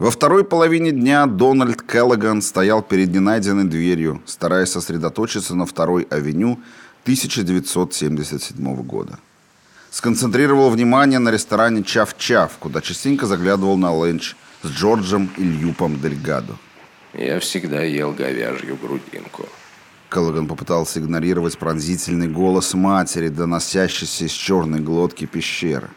Во второй половине дня Дональд Келлоган стоял перед ненайденной дверью, стараясь сосредоточиться на второй авеню 1977 года. Сконцентрировал внимание на ресторане «Чав-Чав», куда частенько заглядывал на ленч с Джорджем и Льюпом Дельгадо. Я всегда ел говяжью грудинку. Келлоган попытался игнорировать пронзительный голос матери, доносящийся из черной глотки пещеры.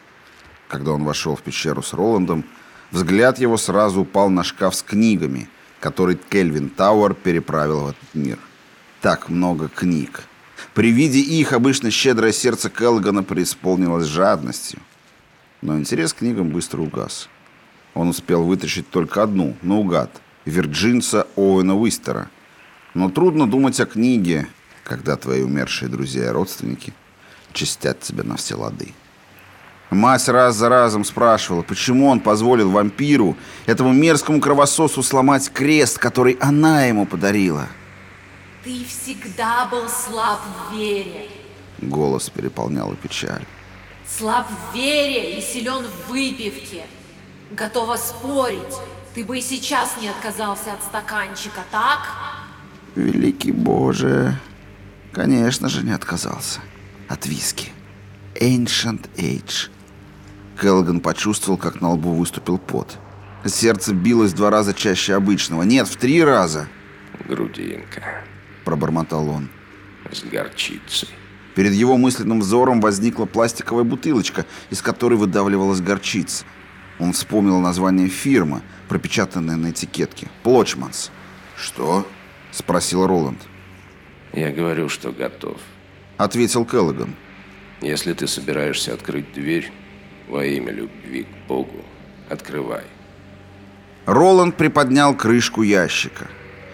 Когда он вошел в пещеру с Роландом, Взгляд его сразу упал на шкаф с книгами, который Кельвин Тауэр переправил в этот мир. Так много книг. При виде их обычно щедрое сердце Келлогана преисполнилось жадностью. Но интерес к книгам быстро угас. Он успел вытащить только одну, наугад, Вирджинса Оуэна Уистера. Но трудно думать о книге, когда твои умершие друзья и родственники чистят тебя на все лады. Мать раз за разом спрашивала, почему он позволил вампиру, этому мерзкому кровососу, сломать крест, который она ему подарила. Ты всегда был слаб в вере. Голос переполнял печаль. Слаб в вере и силен в выпивке. Готова спорить. Ты бы и сейчас не отказался от стаканчика, так? Великий Боже. Конечно же, не отказался. От виски. Ancient Age. Келлоган почувствовал, как на лбу выступил пот. Сердце билось в два раза чаще обычного. Нет, в три раза. «Грудинка», — пробормотал он. «С горчицей». Перед его мысленным взором возникла пластиковая бутылочка, из которой выдавливалась горчица. Он вспомнил название фирмы, пропечатанное на этикетке. «Plochman's». «Что?» — спросил Роланд. «Я говорю, что готов», — ответил Келлоган. «Если ты собираешься открыть дверь, во имя любви к Богу, открывай. Роланд приподнял крышку ящика.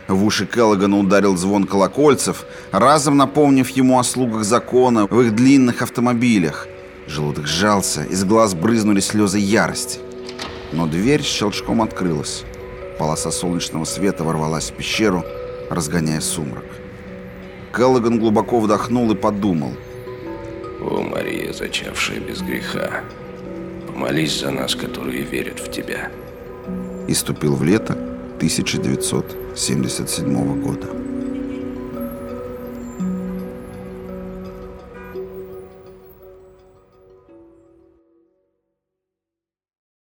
В уши Келлогана ударил звон колокольцев, разом напомнив ему о слугах закона в их длинных автомобилях. Желудок сжался, из глаз брызнули слезы ярости. Но дверь щелчком открылась. Полоса солнечного света ворвалась в пещеру, разгоняя сумрак. Келлоган глубоко вдохнул и подумал. «О, Мария, зачавшая без греха, Молись за нас, которые верят в Тебя. И ступил в лето 1977 года.